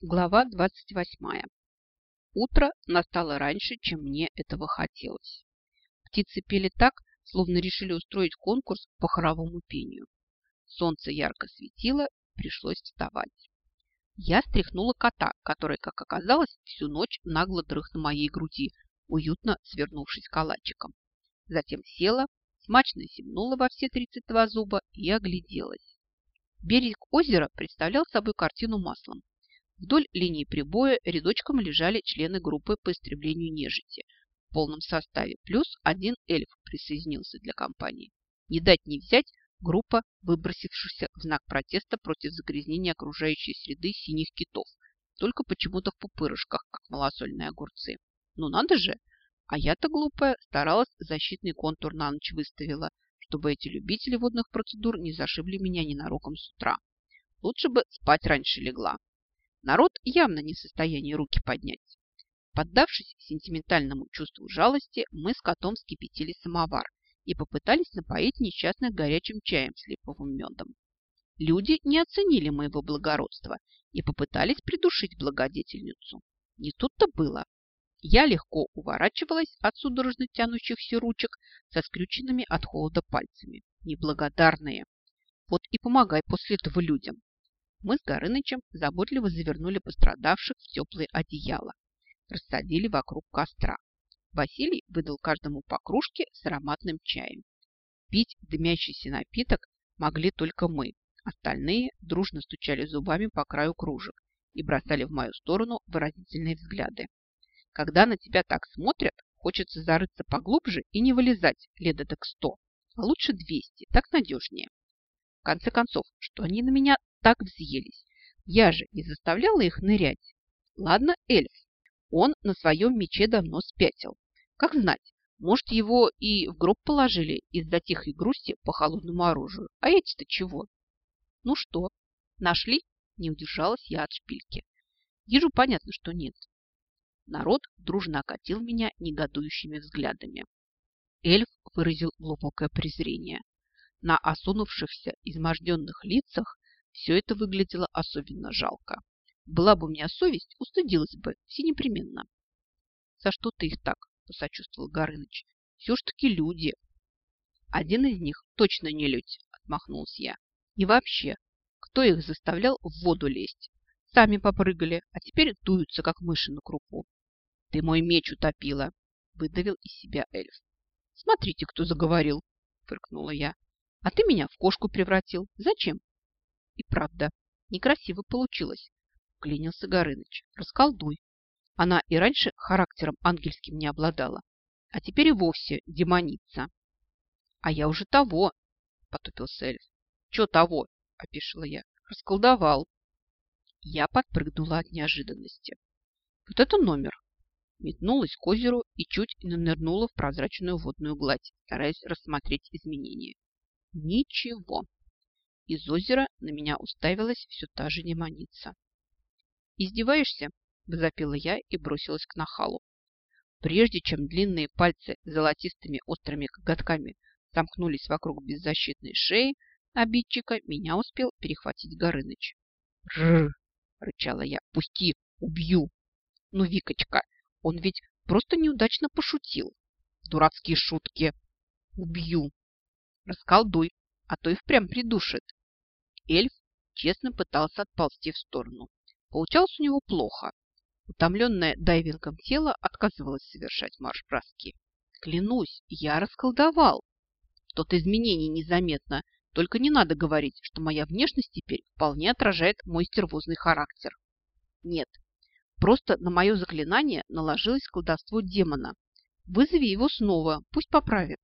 Глава 28. Утро настало раньше, чем мне этого хотелось. Птицы пели так, словно решили устроить конкурс по хоровому пению. Солнце ярко светило, пришлось вставать. Я стряхнула кота, который, как оказалось, всю ночь нагло дрых на моей груди, уютно свернувшись калачиком. Затем села, смачно зевнула во все 32 зуба и огляделась. Берег озера представлял собой картину маслом. Вдоль линии прибоя рядочком лежали члены группы по истреблению нежити в полном составе, плюс один эльф присоединился для компании. Не дать не взять группа, выбросившихся в знак протеста против загрязнения окружающей среды синих китов, только почему-то в пупырышках, как малосольные огурцы. Ну надо же! А я-то глупая старалась защитный контур на ночь выставила, чтобы эти любители водных процедур не зашибли меня ненароком с утра. Лучше бы спать раньше легла. Народ явно не в состоянии руки поднять. Поддавшись сентиментальному чувству жалости, мы с котом вскипятили самовар и попытались напоить несчастных горячим чаем с липовым медом. Люди не оценили моего благородства и попытались придушить благодетельницу. Не тут-то было. Я легко уворачивалась от судорожно тянущихся ручек со скрюченными от холода пальцами. Неблагодарные. Вот и помогай после этого людям. Мы с Горынычем заботливо завернули пострадавших в теплые одеяла. Рассадили вокруг костра. Василий выдал каждому по кружке с ароматным чаем. Пить дымящийся напиток могли только мы. Остальные дружно стучали зубами по краю кружек и бросали в мою сторону выразительные взгляды. Когда на тебя так смотрят, хочется зарыться поглубже и не вылезать лет так сто, а лучше двести, так надежнее. В конце концов, что они на меня так взъелись. Я же не заставляла их нырять. Ладно, эльф. Он на своем мече давно спятил. Как знать, может, его и в гроб положили из-за тихой грусти по холодному оружию. А эти-то чего? Ну что, нашли? Не удержалась я от шпильки. Вижу, понятно, что нет. Народ дружно окатил меня негодующими взглядами. Эльф выразил глубокое презрение. На осунувшихся, изможденных лицах все это выглядело особенно жалко. Была бы у меня совесть, устыдилась бы, все непременно. За что ты их так? Посочувствовал Горыныч. Все ж таки люди. Один из них точно не людь, отмахнулся я. И вообще, кто их заставлял в воду лезть? Сами попрыгали, а теперь дуются, как мыши на крупу. Ты мой меч утопила, выдавил из себя эльф. Смотрите, кто заговорил, фыркнула я. А ты меня в кошку превратил. Зачем? И правда, некрасиво получилось, клянился Горыныч. Расколдуй. Она и раньше характером ангельским не обладала, а теперь и вовсе демоница. А я уже того, потупился эльф. Че того? Опишила я. Расколдовал. Я подпрыгнула от неожиданности. Вот это номер. Метнулась к озеру и чуть не нырнула в прозрачную водную гладь, стараясь рассмотреть изменения. Ничего. Из озера на меня уставилась все та же демоница. «Издеваешься?» – возопила я и бросилась к нахалу. Прежде чем длинные пальцы с золотистыми острыми коготками сомкнулись вокруг беззащитной шеи, обидчика меня успел перехватить Горыныч. «Рррр!» – рычала я. «Пусти! Убью!» «Ну, Викочка, он ведь просто неудачно пошутил. Дурацкие шутки! Убью! Расколдуй, а то и впрямь придушит!» Эльф честно пытался отползти в сторону. Получалось у него плохо. Утомленное дайвингом тело отказывалось совершать марш-броски. Клянусь, я расколдовал. Тот изменений незаметно, только не надо говорить, что моя внешность теперь вполне отражает мой стервозный характер. Нет, просто на мое заклинание наложилось колдовство демона. Вызови его снова, пусть поправит.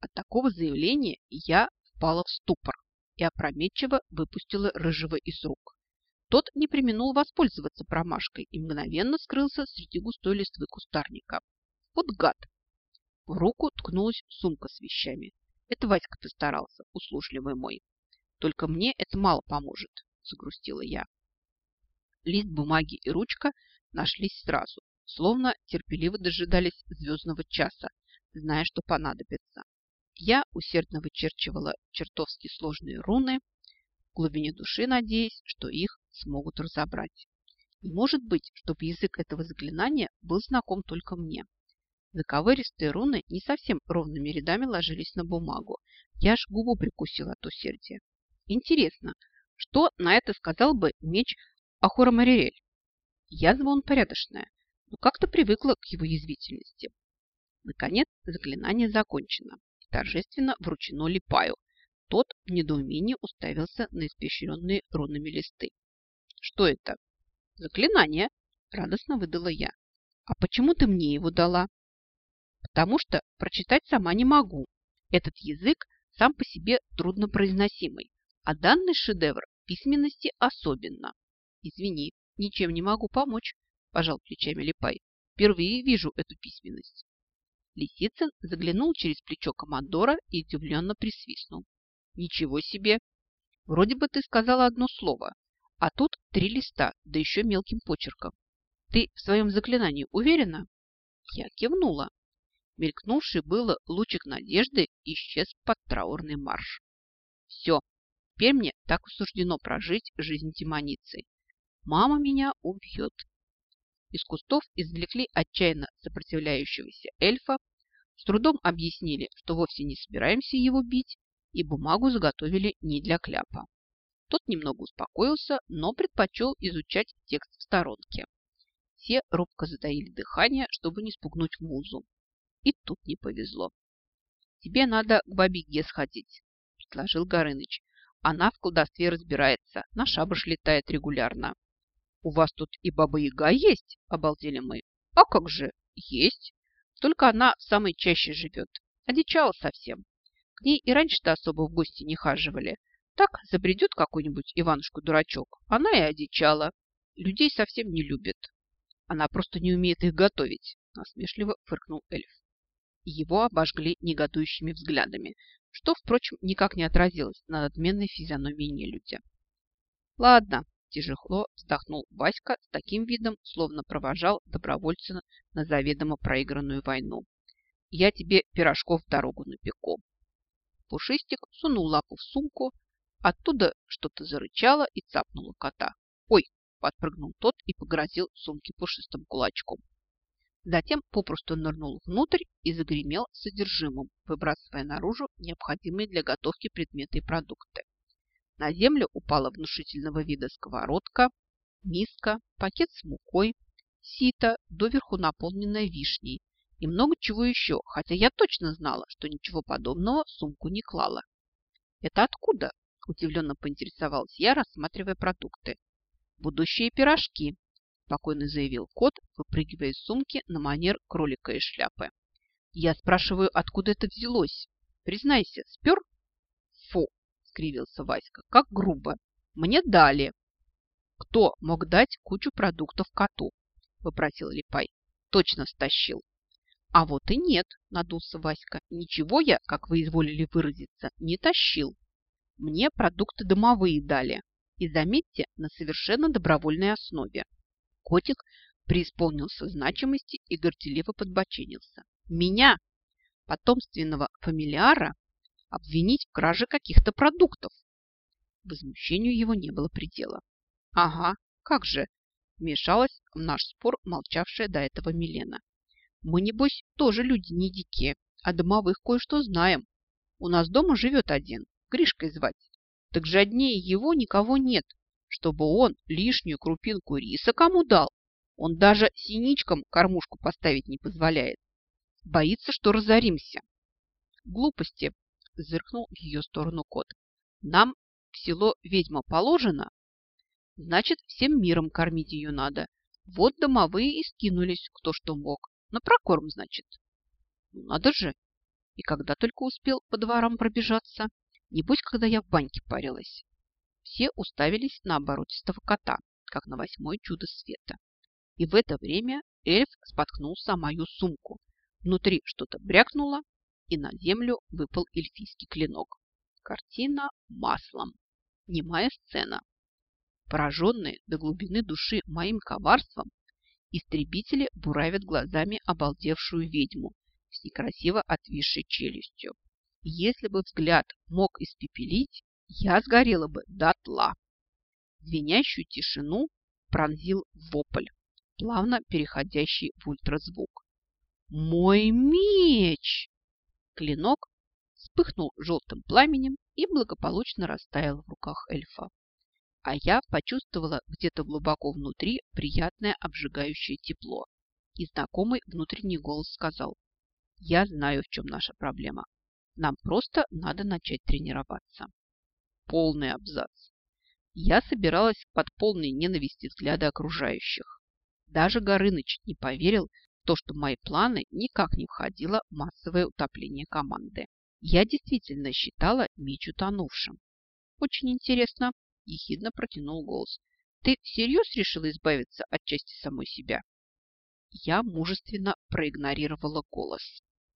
От такого заявления я впала в ступор и опрометчиво выпустила рыжего из рук. Тот не применул воспользоваться промашкой и мгновенно скрылся среди густой листвы кустарника. Вот гад! В руку ткнулась сумка с вещами. Это Васька постарался, услужливый мой. Только мне это мало поможет, загрустила я. Лист бумаги и ручка нашлись сразу, словно терпеливо дожидались звездного часа, зная, что понадобится. Я усердно вычерчивала чертовски сложные руны, в глубине души надеясь, что их смогут разобрать. Не может быть, чтобы язык этого заклинания был знаком только мне. Заковыристые руны не совсем ровными рядами ложились на бумагу. Я аж губу прикусила от усердия. Интересно, что на это сказал бы меч Ахура Марирель? Язва он порядочная, но как-то привыкла к его язвительности. Наконец, заклинание закончено. Торжественно вручено Липаю. Тот в недоумении уставился на испещренные рунами листы. «Что это?» «Заклинание», – радостно выдала я. «А почему ты мне его дала?» «Потому что прочитать сама не могу. Этот язык сам по себе труднопроизносимый, а данный шедевр письменности особенно. Извини, ничем не могу помочь», – пожал плечами Липай. «Впервые вижу эту письменность». Лисицын заглянул через плечо командора и удивленно присвистнул. «Ничего себе! Вроде бы ты сказала одно слово, а тут три листа, да еще мелким почерком. Ты в своем заклинании уверена?» Я кивнула. Мелькнувший было лучик надежды исчез под траурный марш. «Все, теперь мне так суждено прожить жизнь демоницы. Мама меня убьет, из кустов извлекли отчаянно сопротивляющегося эльфа, с трудом объяснили, что вовсе не собираемся его бить, и бумагу заготовили не для кляпа. Тот немного успокоился, но предпочел изучать текст в сторонке. Все робко затаили дыхание, чтобы не спугнуть музу. И тут не повезло. «Тебе надо к бабе Ге сходить», – предложил Горыныч. «Она в колдовстве разбирается, на шабаш летает регулярно. «У вас тут и Баба-Яга есть?» – обалдели мы. «А как же? Есть. Только она самой чаще живет. Одичала совсем. К ней и раньше-то особо в гости не хаживали. Так забредет какой-нибудь Иванушку-дурачок. Она и одичала. Людей совсем не любит. Она просто не умеет их готовить», – насмешливо фыркнул эльф. Его обожгли негодующими взглядами, что, впрочем, никак не отразилось на надменной физиономии нелюдя. «Ладно, Тяжело вздохнул Васька с таким видом, словно провожал добровольца на заведомо проигранную войну. Я тебе пирожков в дорогу напеку. Пушистик сунул лапу в сумку, оттуда что-то зарычало и цапнуло кота. «Ой!» – подпрыгнул тот и погрозил сумке пушистым кулачком. Затем попросту нырнул внутрь и загремел содержимым, выбрасывая наружу необходимые для готовки предметы и продукты. На землю упала внушительного вида сковородка, миска, пакет с мукой, сито, доверху наполненная вишней и много чего еще, хотя я точно знала, что ничего подобного в сумку не клала. «Это откуда?» – удивленно поинтересовалась я, рассматривая продукты. «Будущие пирожки», – спокойно заявил кот, выпрыгивая из сумки на манер кролика из шляпы. «Я спрашиваю, откуда это взялось? Признайся, спер?» «Фу, скривился Васька. Как грубо. Мне дали. Кто мог дать кучу продуктов коту? Попросил Липай. Точно стащил. А вот и нет, надулся Васька. Ничего я, как вы изволили выразиться, не тащил. Мне продукты домовые дали. И заметьте, на совершенно добровольной основе. Котик преисполнился значимости и горделиво подбоченился. Меня, потомственного фамилиара, обвинить в краже каких-то продуктов. Возмущению его не было предела. Ага, как же, вмешалась в наш спор молчавшая до этого Милена. Мы, небось, тоже люди не дикие, а домовых кое-что знаем. У нас дома живет один, Гришкой звать. Так же однее его никого нет, чтобы он лишнюю крупинку риса кому дал. Он даже синичкам кормушку поставить не позволяет. Боится, что разоримся. Глупости, зыркнул в ее сторону кот. Нам в село ведьма положено, значит, всем миром кормить ее надо. Вот домовые и скинулись, кто что мог. На прокорм, значит. Ну, надо же. И когда только успел по дворам пробежаться. Небось, когда я в баньке парилась. Все уставились на оборотистого кота, как на восьмое чудо света. И в это время эльф споткнулся о мою сумку. Внутри что-то брякнуло, и на землю выпал эльфийский клинок. Картина маслом. Немая сцена. Пораженные до глубины души моим коварством, истребители буравят глазами обалдевшую ведьму с некрасиво отвисшей челюстью. Если бы взгляд мог испепелить, я сгорела бы дотла. Звенящую тишину пронзил вопль, плавно переходящий в ультразвук. «Мой меч!» Клинок вспыхнул желтым пламенем и благополучно растаял в руках эльфа. А я почувствовала где-то глубоко внутри приятное обжигающее тепло. И знакомый внутренний голос сказал, «Я знаю, в чем наша проблема. Нам просто надо начать тренироваться». Полный абзац. Я собиралась под полной ненависти взгляда окружающих. Даже Горыныч не поверил, то, что мои планы никак не входило в массовое утопление команды. Я действительно считала меч утонувшим. Очень интересно, ехидно протянул голос. Ты всерьез решила избавиться от части самой себя? Я мужественно проигнорировала голос.